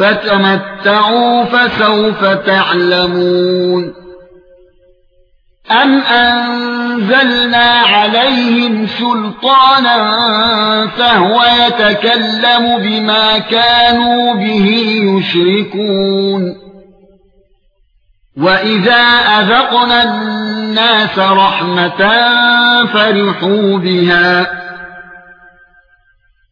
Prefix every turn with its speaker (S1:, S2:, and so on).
S1: فتمتعوا فسوف تعلمون ام انزلنا عليهم سلطانا فهو يتكلم بما كانوا به يشركون واذا اذقنا الناس رحمه فرحوا بها